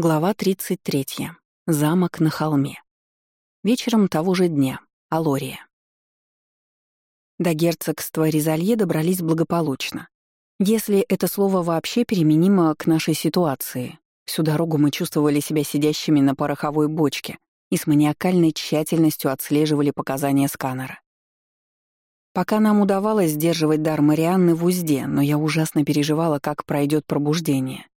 Глава 33. Замок на холме. Вечером того же дня. Алория. До герцогства Ризалье добрались благополучно. Если это слово вообще применимо к нашей ситуации. Всю дорогу мы чувствовали себя сидящими на пороховой бочке и с маниакальной тщательностью отслеживали показания сканера. Пока нам удавалось сдерживать дар Марианны в узде, но я ужасно переживала, как пройдет пробуждение —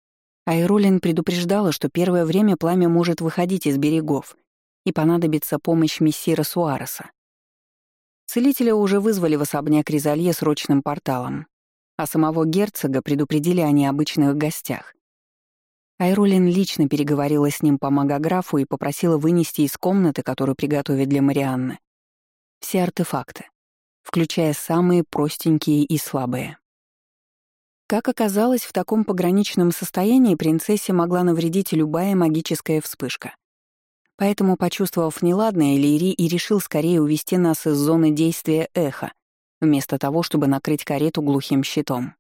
Айрулин предупреждала, что первое время пламя может выходить из берегов, и понадобится помощь мессира Суареса. Целителя уже вызвали в особняк Ризалье срочным порталом, а самого герцога предупредили о необычных гостях. Айрулин лично переговорила с ним по магографу и попросила вынести из комнаты, которую приготовят для Марианны, все артефакты, включая самые простенькие и слабые. Как оказалось, в таком пограничном состоянии принцессе могла навредить любая магическая вспышка. Поэтому, почувствовав неладное, Лири и решил скорее увести нас из зоны действия эха, вместо того, чтобы накрыть карету глухим щитом.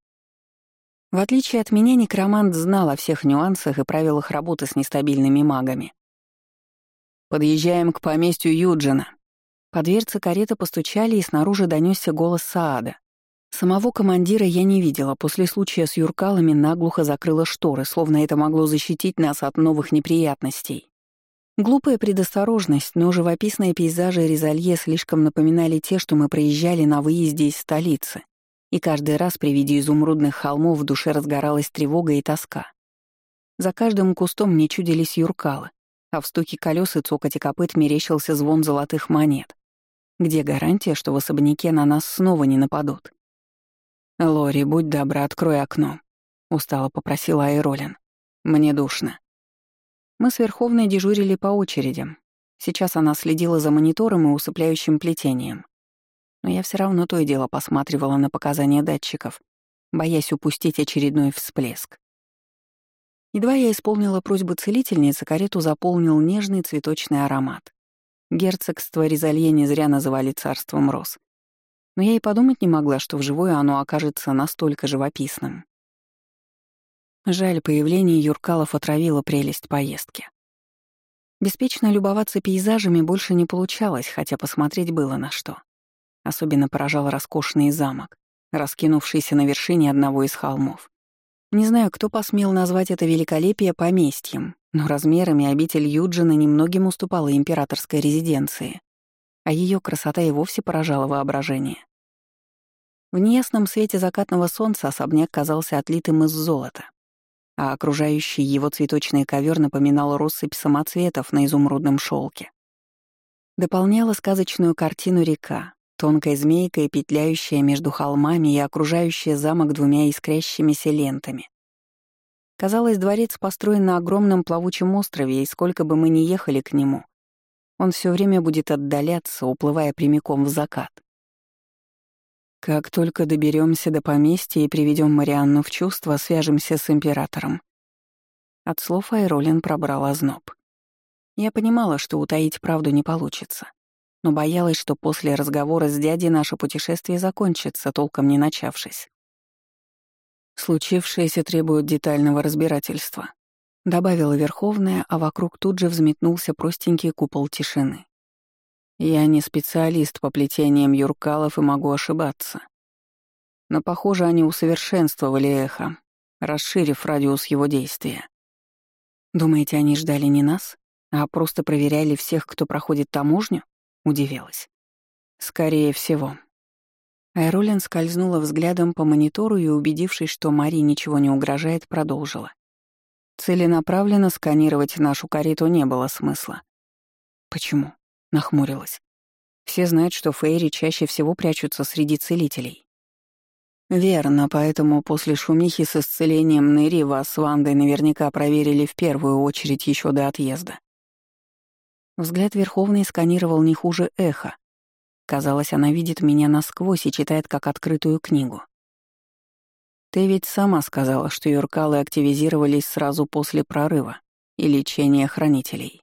В отличие от меня, некромант знал о всех нюансах и правилах работы с нестабильными магами. «Подъезжаем к поместью Юджина». По дверце кареты постучали, и снаружи донесся голос Саада. Самого командира я не видела, после случая с Юркалами наглухо закрыла шторы, словно это могло защитить нас от новых неприятностей. Глупая предосторожность, но живописные пейзажи Резалье слишком напоминали те, что мы проезжали на выезде из столицы, и каждый раз при виде изумрудных холмов в душе разгоралась тревога и тоска. За каждым кустом мне чудились юркалы, а в стуке колес и цокоте копыт мерещился звон золотых монет. Где гарантия, что в особняке на нас снова не нападут? «Лори, будь добра, открой окно», — устало попросила Айролин. «Мне душно». Мы с Верховной дежурили по очереди. Сейчас она следила за монитором и усыпляющим плетением. Но я все равно то и дело посматривала на показания датчиков, боясь упустить очередной всплеск. Едва я исполнила просьбу целительницы, карету заполнил нежный цветочный аромат. Герцогство Резалье не зря называли царством роз но я и подумать не могла, что вживую оно окажется настолько живописным. Жаль, появление Юркалов отравило прелесть поездки. Беспечно любоваться пейзажами больше не получалось, хотя посмотреть было на что. Особенно поражал роскошный замок, раскинувшийся на вершине одного из холмов. Не знаю, кто посмел назвать это великолепие поместьем, но размерами обитель Юджина немногим уступала императорской резиденции, а ее красота и вовсе поражала воображение. В неясном свете закатного солнца особняк казался отлитым из золота, а окружающий его цветочный ковер напоминал россыпь самоцветов на изумрудном шелке. Дополняла сказочную картину река, тонкой змейкой, петляющая между холмами и окружающая замок двумя искрящимися лентами. Казалось, дворец построен на огромном плавучем острове, и сколько бы мы ни ехали к нему, он все время будет отдаляться, уплывая прямиком в закат. Как только доберемся до поместья и приведем Марианну в чувство, свяжемся с императором. От слов Айролин пробрал озноб. Я понимала, что утаить правду не получится, но боялась, что после разговора с дядей наше путешествие закончится, толком не начавшись. Случившееся требует детального разбирательства, добавила Верховная, а вокруг тут же взметнулся простенький купол тишины. Я не специалист по плетениям юркалов и могу ошибаться. Но, похоже, они усовершенствовали эхо, расширив радиус его действия. Думаете, они ждали не нас, а просто проверяли всех, кто проходит таможню? Удивилась. Скорее всего. Айролин скользнула взглядом по монитору и, убедившись, что Мари ничего не угрожает, продолжила. Целенаправленно сканировать нашу карету не было смысла. Почему? Нахмурилась. Все знают, что фейри чаще всего прячутся среди целителей. Верно, поэтому после шумихи с исцелением Нэри вас с Вандой наверняка проверили в первую очередь еще до отъезда. Взгляд Верховный сканировал не хуже эха. Казалось, она видит меня насквозь и читает как открытую книгу. Ты ведь сама сказала, что юркалы активизировались сразу после прорыва и лечения хранителей.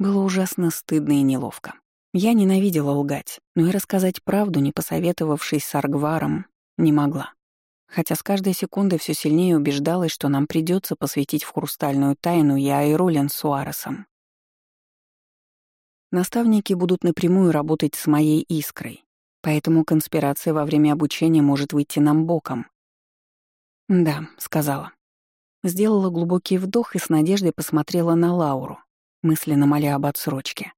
Было ужасно стыдно и неловко. Я ненавидела лгать, но и рассказать правду, не посоветовавшись с Аргваром, не могла. хотя с каждой секундой все сильнее убеждалась, что нам придется посвятить в хрустальную тайну я и Ролин Суаресом. Наставники будут напрямую работать с моей искрой, поэтому конспирация во время обучения может выйти нам боком. «Да», — сказала. Сделала глубокий вдох и с надеждой посмотрела на Лауру, мысленно моля об отсрочке.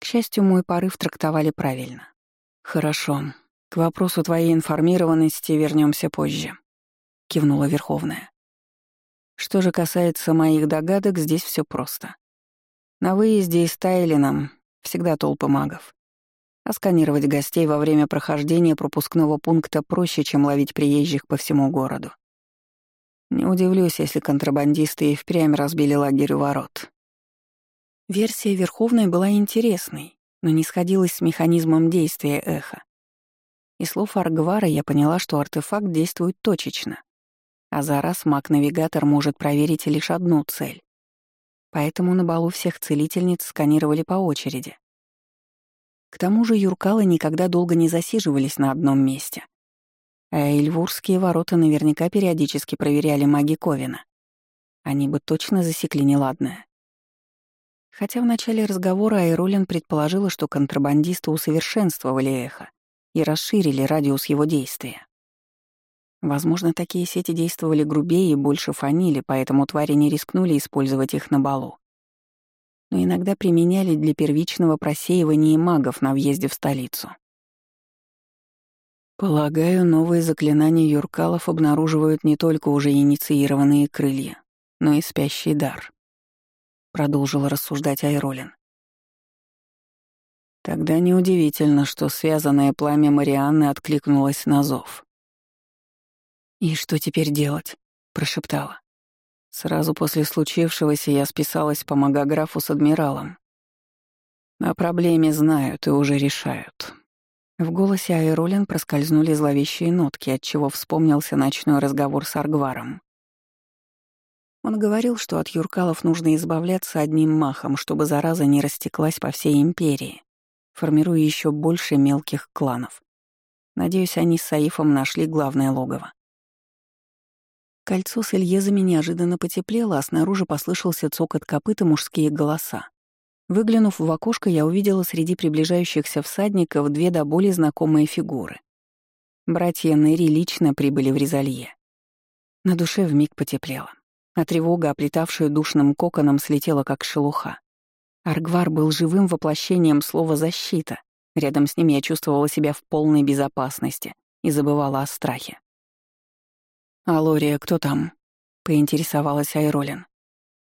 К счастью, мой порыв трактовали правильно. «Хорошо. К вопросу твоей информированности вернемся позже», — кивнула Верховная. Что же касается моих догадок, здесь все просто. На выезде из Тайлина всегда толпы магов. А сканировать гостей во время прохождения пропускного пункта проще, чем ловить приезжих по всему городу. Не удивлюсь, если контрабандисты и впрямь разбили лагерь у ворот. Версия Верховной была интересной, но не сходилась с механизмом действия эха. Из слов Аргвара я поняла, что артефакт действует точечно, а за раз маг-навигатор может проверить лишь одну цель. Поэтому на балу всех целительниц сканировали по очереди. К тому же юркалы никогда долго не засиживались на одном месте. А эльвурские ворота наверняка периодически проверяли маги Ковина. Они бы точно засекли неладное. Хотя в начале разговора Айролин предположила, что контрабандисты усовершенствовали эхо и расширили радиус его действия. Возможно, такие сети действовали грубее и больше фанили, поэтому твари не рискнули использовать их на балу. Но иногда применяли для первичного просеивания магов на въезде в столицу. Полагаю, новые заклинания юркалов обнаруживают не только уже инициированные крылья, но и спящий дар продолжил рассуждать Айролин. Тогда неудивительно, что связанное пламя Марианны откликнулось на зов. «И что теперь делать?» — прошептала. Сразу после случившегося я списалась по магографу с адмиралом. О проблеме знают и уже решают. В голосе Айролин проскользнули зловещие нотки, отчего вспомнился ночной разговор с Аргваром. Он говорил, что от юркалов нужно избавляться одним махом, чтобы зараза не растеклась по всей империи, формируя еще больше мелких кланов. Надеюсь, они с Саифом нашли главное логово. Кольцо с Ильезами неожиданно потеплело, а снаружи послышался цокот копыт и мужские голоса. Выглянув в окошко, я увидела среди приближающихся всадников две до боли знакомые фигуры. Братья Нери лично прибыли в Резалье. На душе вмиг потеплело а тревога, оплетавшая душным коконом, слетела как шелуха. Аргвар был живым воплощением слова «защита». Рядом с ним я чувствовала себя в полной безопасности и забывала о страхе. «Алория, кто там?» — поинтересовалась Айролин.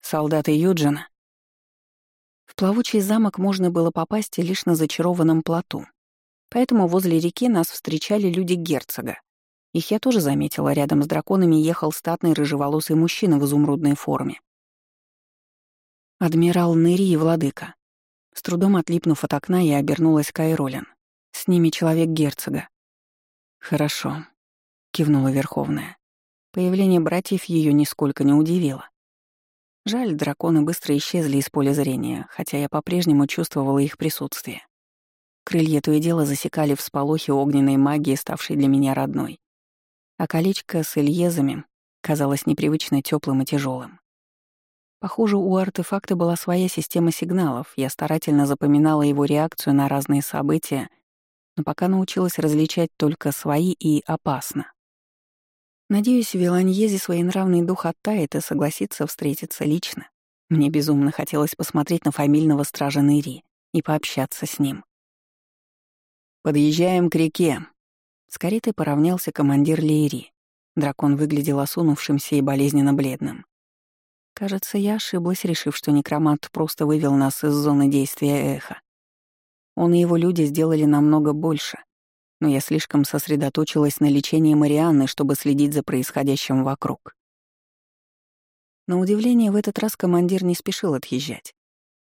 «Солдаты Юджина?» В плавучий замок можно было попасть лишь на зачарованном плоту, поэтому возле реки нас встречали люди герцога. Их я тоже заметила, рядом с драконами ехал статный рыжеволосый мужчина в изумрудной форме. Адмирал Нэри и владыка. С трудом отлипнув от окна, я обернулась к Айролин. С ними человек герцога. «Хорошо», — кивнула Верховная. Появление братьев ее нисколько не удивило. Жаль, драконы быстро исчезли из поля зрения, хотя я по-прежнему чувствовала их присутствие. Крылья то и дело засекали всполохи огненной магии, ставшей для меня родной а колечко с Ильезами казалось непривычно теплым и тяжелым. Похоже, у артефакта была своя система сигналов, я старательно запоминала его реакцию на разные события, но пока научилась различать только свои и опасно. Надеюсь, в Виланьезе своенравный дух оттает и согласится встретиться лично. Мне безумно хотелось посмотреть на фамильного стража Нэри и пообщаться с ним. «Подъезжаем к реке», с каретой поравнялся командир Лейри. Дракон выглядел осунувшимся и болезненно бледным. Кажется, я ошиблась, решив, что некромант просто вывел нас из зоны действия эха. Он и его люди сделали намного больше, но я слишком сосредоточилась на лечении Марианны, чтобы следить за происходящим вокруг. На удивление, в этот раз командир не спешил отъезжать.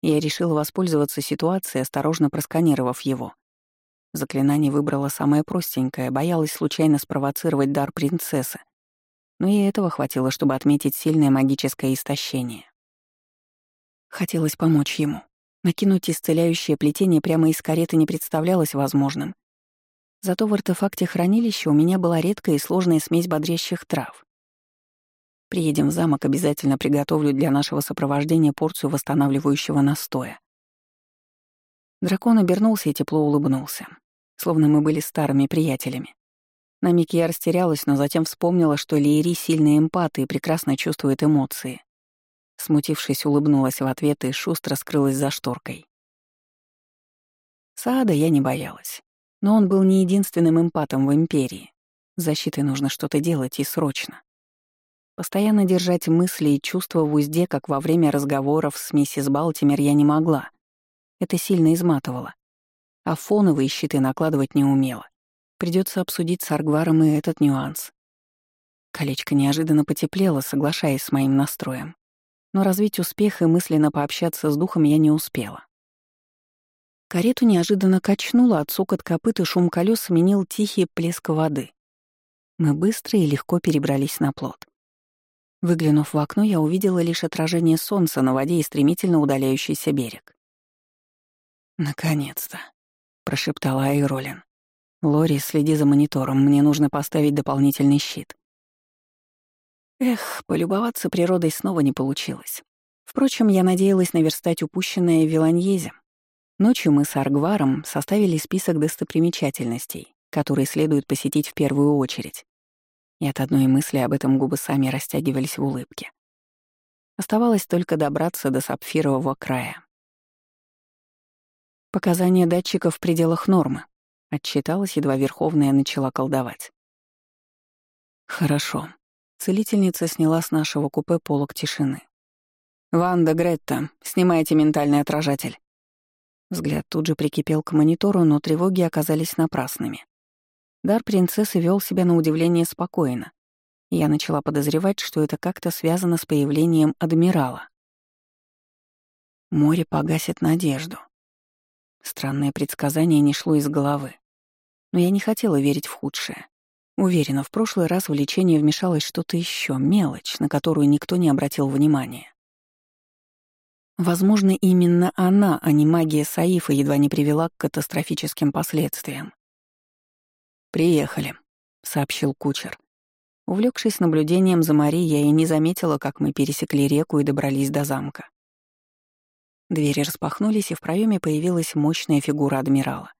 Я решила воспользоваться ситуацией, осторожно просканировав его. Заклинание выбрала самое простенькое, боялась случайно спровоцировать дар принцессы. Но и этого хватило, чтобы отметить сильное магическое истощение. Хотелось помочь ему. Накинуть исцеляющее плетение прямо из кареты не представлялось возможным. Зато в артефакте хранилища у меня была редкая и сложная смесь бодрящих трав. Приедем в замок, обязательно приготовлю для нашего сопровождения порцию восстанавливающего настоя. Дракон обернулся и тепло улыбнулся, словно мы были старыми приятелями. На миг я растерялась, но затем вспомнила, что Лиери сильный эмпат и прекрасно чувствует эмоции. Смутившись, улыбнулась в ответ и шустро скрылась за шторкой. Саада я не боялась. Но он был не единственным эмпатом в Империи. С защитой нужно что-то делать и срочно. Постоянно держать мысли и чувства в узде, как во время разговоров с миссис Балтимер, я не могла. Это сильно изматывало. А фоновые щиты накладывать не умела. Придется обсудить с Аргваром и этот нюанс. Колечко неожиданно потеплело, соглашаясь с моим настроем. Но развить успех и мысленно пообщаться с духом я не успела. Карету неожиданно качнуло, от сукот копыт и шум колес сменил тихий плеск воды. Мы быстро и легко перебрались на плот. Выглянув в окно, я увидела лишь отражение солнца на воде и стремительно удаляющийся берег. «Наконец-то», — прошептала Айролин. «Лори, следи за монитором, мне нужно поставить дополнительный щит». Эх, полюбоваться природой снова не получилось. Впрочем, я надеялась наверстать упущенное в Виланьезе, Ночью мы с Аргваром составили список достопримечательностей, которые следует посетить в первую очередь. И от одной мысли об этом губы сами растягивались в улыбке. Оставалось только добраться до сапфирового края. Показания датчиков в пределах нормы. Отчиталась, едва Верховная начала колдовать. Хорошо. Целительница сняла с нашего купе полок тишины. «Ванда, Гретта, снимайте ментальный отражатель». Взгляд тут же прикипел к монитору, но тревоги оказались напрасными. Дар принцессы вел себя на удивление спокойно. Я начала подозревать, что это как-то связано с появлением адмирала. Море погасит надежду. Странное предсказание не шло из головы. Но я не хотела верить в худшее. Уверена, в прошлый раз в лечение вмешалось что-то еще, мелочь, на которую никто не обратил внимания. Возможно, именно она, а не магия Саифа, едва не привела к катастрофическим последствиям. «Приехали», — сообщил кучер. Увлекшись наблюдением за Марией, я и не заметила, как мы пересекли реку и добрались до замка. Двери распахнулись, и в проеме появилась мощная фигура адмирала.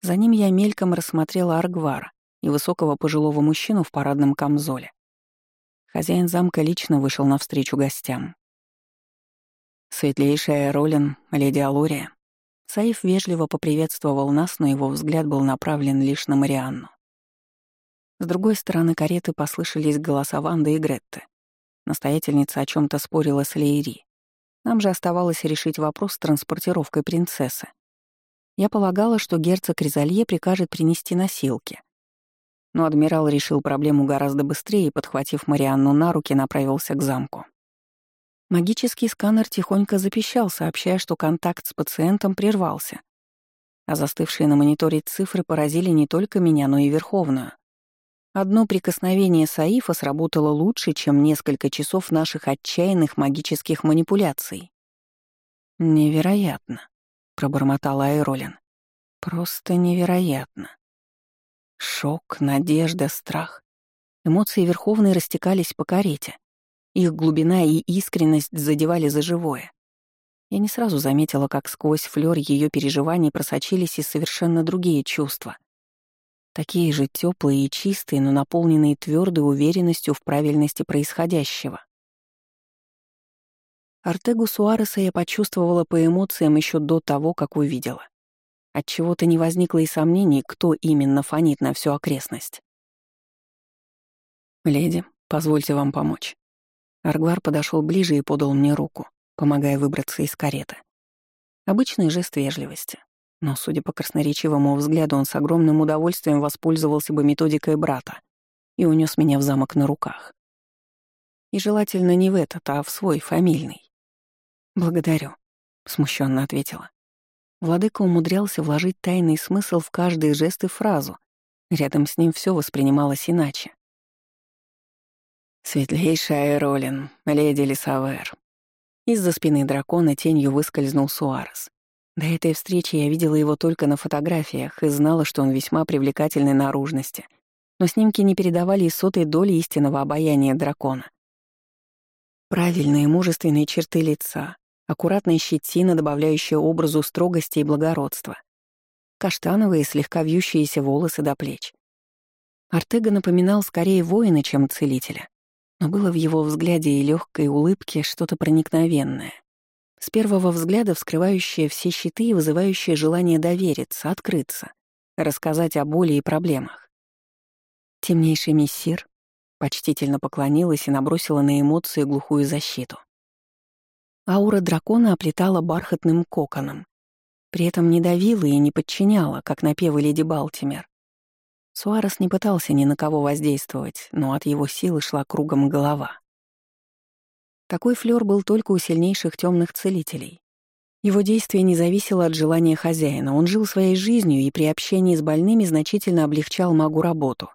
За ним я мельком рассмотрела Аргвара и высокого пожилого мужчину в парадном камзоле. Хозяин замка лично вышел навстречу гостям. «Светлейшая Ролин, леди Алория». Саиф вежливо поприветствовал нас, но его взгляд был направлен лишь на Марианну. С другой стороны кареты послышались голоса Ванды и Гретты. Настоятельница о чем то спорила с Лейри. Нам же оставалось решить вопрос с транспортировкой принцессы. Я полагала, что герцог Ризалье прикажет принести носилки. Но адмирал решил проблему гораздо быстрее и, подхватив Марианну на руки, направился к замку. Магический сканер тихонько запищал, сообщая, что контакт с пациентом прервался. А застывшие на мониторе цифры поразили не только меня, но и Верховную. Одно прикосновение Саифа сработало лучше, чем несколько часов наших отчаянных магических манипуляций. «Невероятно», — пробормотала Айролин. «Просто невероятно». Шок, надежда, страх. Эмоции Верховной растекались по карете. Их глубина и искренность задевали за живое. Я не сразу заметила, как сквозь флёр ее переживаний просочились и совершенно другие чувства. Такие же теплые и чистые, но наполненные твердой уверенностью в правильности происходящего. Артегу Суареса я почувствовала по эмоциям еще до того, как увидела. Отчего-то не возникло и сомнений, кто именно фонит на всю окрестность. «Леди, позвольте вам помочь». Аргвар подошел ближе и подал мне руку, помогая выбраться из кареты. Обычный жест вежливости. Но, судя по красноречивому взгляду, он с огромным удовольствием воспользовался бы методикой брата и унес меня в замок на руках. И желательно не в этот, а в свой, фамильный. «Благодарю», — смущенно ответила. Владыка умудрялся вложить тайный смысл в каждый жест и фразу. Рядом с ним все воспринималось иначе. «Светлейшая Ролин, леди Лисавер». Из-за спины дракона тенью выскользнул Суарес. До этой встречи я видела его только на фотографиях и знала, что он весьма привлекательной наружности, но снимки не передавали и сотой доли истинного обаяния дракона. Правильные мужественные черты лица, аккуратная щетина, добавляющая образу строгости и благородства, каштановые, слегка вьющиеся волосы до плеч. Артега напоминал скорее воина, чем целителя, но было в его взгляде и легкой улыбке что-то проникновенное. С первого взгляда вскрывающее все щиты и вызывающее желание довериться, открыться, рассказать о боли и проблемах. Темнейший мессир почтительно поклонилась и набросила на эмоции глухую защиту. Аура дракона оплетала бархатным коконом, при этом не давила и не подчиняла, как напевы леди Балтимер. Суарес не пытался ни на кого воздействовать, но от его силы шла кругом голова. Такой флёр был только у сильнейших темных целителей. Его действие не зависело от желания хозяина, он жил своей жизнью и при общении с больными значительно облегчал магу работу.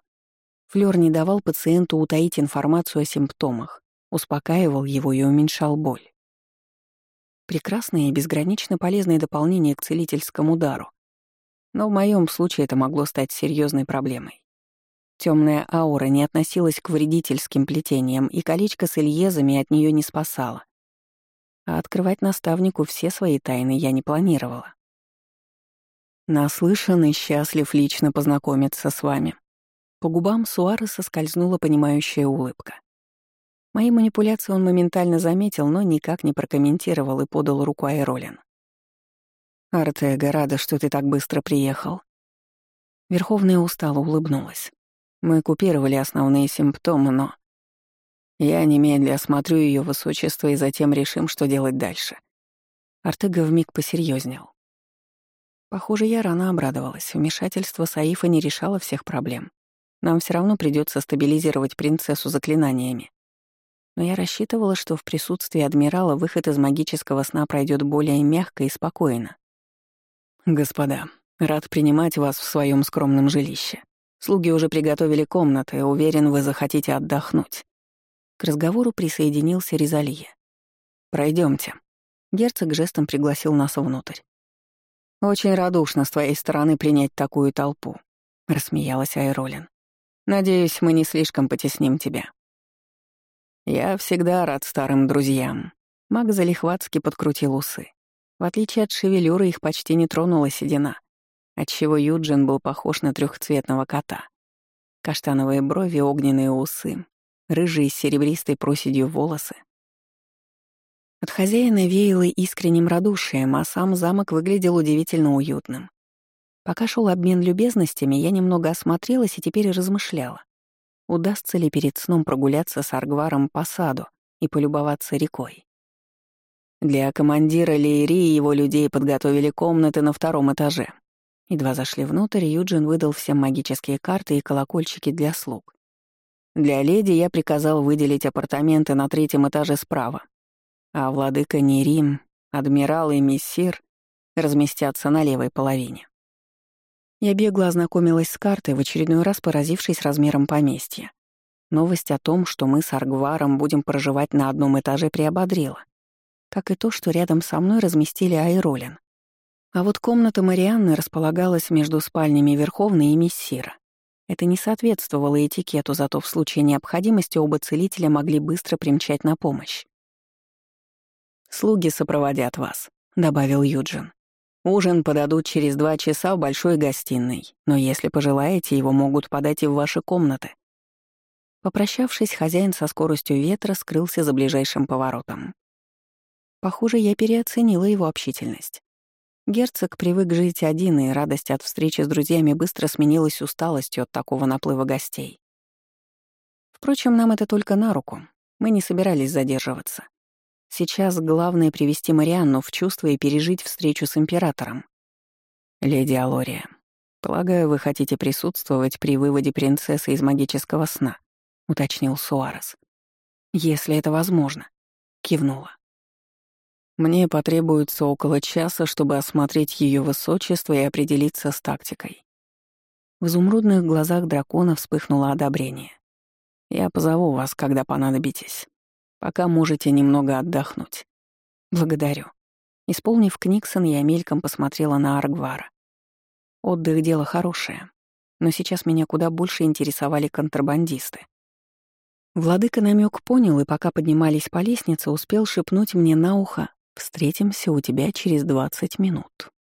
Флёр не давал пациенту утаить информацию о симптомах, успокаивал его и уменьшал боль. Прекрасное и безгранично полезное дополнение к целительскому дару. Но в моем случае это могло стать серьезной проблемой. Темная аура не относилась к вредительским плетениям, и колечко с Ильезами от нее не спасало. А открывать наставнику все свои тайны я не планировала. Наслышан и счастлив лично познакомиться с вами. По губам Суареса скользнула понимающая улыбка. Мои манипуляции он моментально заметил, но никак не прокомментировал и подал руку Айролин. «Артега, рада, что ты так быстро приехал». Верховная устало улыбнулась. Мы купировали основные симптомы, но... Я немедля осмотрю ее высочество и затем решим, что делать дальше. Артега вмиг посерьезнел. Похоже, я рано обрадовалась. Вмешательство Саифа не решало всех проблем. Нам все равно придется стабилизировать принцессу заклинаниями. Но я рассчитывала, что в присутствии адмирала выход из магического сна пройдет более мягко и спокойно. «Господа, рад принимать вас в своем скромном жилище. Слуги уже приготовили комнаты, уверен, вы захотите отдохнуть». К разговору присоединился Резалия. Пройдемте. Герцог жестом пригласил нас внутрь. «Очень радушно с твоей стороны принять такую толпу», — рассмеялась Айролин. «Надеюсь, мы не слишком потесним тебя». «Я всегда рад старым друзьям». Маг залихватски подкрутил усы. В отличие от шевелюры, их почти не тронула седина отчего Юджин был похож на трехцветного кота. Каштановые брови, огненные усы, рыжие с серебристой проседью волосы. От хозяина веяло искренним радушием, а сам замок выглядел удивительно уютным. Пока шел обмен любезностями, я немного осмотрелась и теперь размышляла, удастся ли перед сном прогуляться с Аргваром по саду и полюбоваться рекой. Для командира Лейри и его людей подготовили комнаты на втором этаже, Едва зашли внутрь, Юджин выдал всем магические карты и колокольчики для слуг. Для леди я приказал выделить апартаменты на третьем этаже справа, а владыка Нерим, адмирал и мессир разместятся на левой половине. Я бегло ознакомилась с картой, в очередной раз поразившись размером поместья. Новость о том, что мы с Аргваром будем проживать на одном этаже, приободрила. Как и то, что рядом со мной разместили Айролин. А вот комната Марианны располагалась между спальнями Верховной и Мессира. Это не соответствовало этикету, зато в случае необходимости оба целителя могли быстро примчать на помощь. «Слуги сопроводят вас», — добавил Юджин. «Ужин подадут через два часа в большой гостиной, но если пожелаете, его могут подать и в ваши комнаты». Попрощавшись, хозяин со скоростью ветра скрылся за ближайшим поворотом. Похоже, я переоценила его общительность. Герцог привык жить один, и радость от встречи с друзьями быстро сменилась усталостью от такого наплыва гостей. Впрочем, нам это только на руку. Мы не собирались задерживаться. Сейчас главное — привести Марианну в чувство и пережить встречу с императором. «Леди Алория, полагаю, вы хотите присутствовать при выводе принцессы из магического сна», — уточнил Суарес. «Если это возможно», — кивнула. Мне потребуется около часа, чтобы осмотреть ее высочество и определиться с тактикой. В изумрудных глазах дракона вспыхнуло одобрение. Я позову вас, когда понадобитесь. Пока можете немного отдохнуть. Благодарю. Исполнив Книксон, я мельком посмотрела на Аргвара. Отдых — дело хорошее, но сейчас меня куда больше интересовали контрабандисты. Владыка намек понял, и пока поднимались по лестнице, успел шепнуть мне на ухо «Встретимся у тебя через двадцать минут».